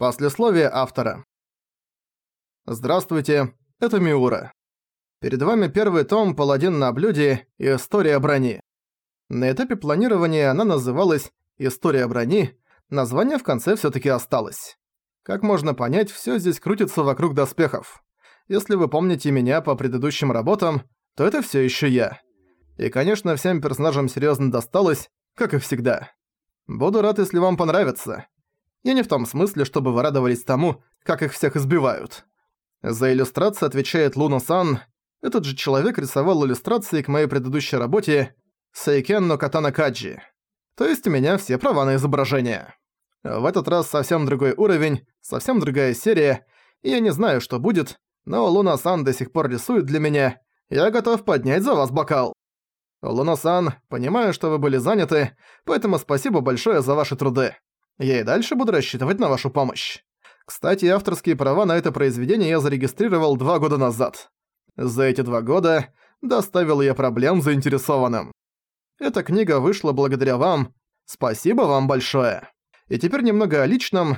Послесловие автора. Здравствуйте, это Миура. Перед вами первый том «Паладин на блюде. История брони». На этапе планирования она называлась «История брони», название в конце всё-таки осталось. Как можно понять, всё здесь крутится вокруг доспехов. Если вы помните меня по предыдущим работам, то это всё ещё я. И, конечно, всем персонажам серьёзно досталось, как и всегда. Буду рад, если вам понравится. Я не в том смысле, чтобы вы радовались тому, как их всех избивают. За иллюстрацию отвечает Луна Сан. Этот же человек рисовал иллюстрации к моей предыдущей работе Сейкен но Катана Каджи. То есть у меня все права на изображение. В этот раз совсем другой уровень, совсем другая серия, и я не знаю, что будет, но Луна-сан до сих пор рисует для меня. Я готов поднять за вас бокал. Луна-сан, понимаю, что вы были заняты, поэтому спасибо большое за ваши труды. Я и дальше буду рассчитывать на вашу помощь. Кстати, авторские права на это произведение я зарегистрировал два года назад. За эти два года доставил я проблем заинтересованным. Эта книга вышла благодаря вам. Спасибо вам большое. И теперь немного о личном.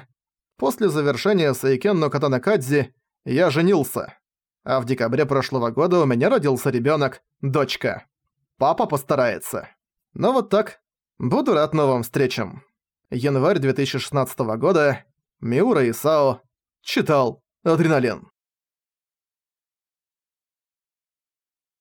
После завершения Сайкен но Катанакадзи я женился. А в декабре прошлого года у меня родился ребёнок, дочка. Папа постарается. Ну вот так. Буду рад новым встречам. Январь 2016 года. Миура Исао. Читал. Адреналин.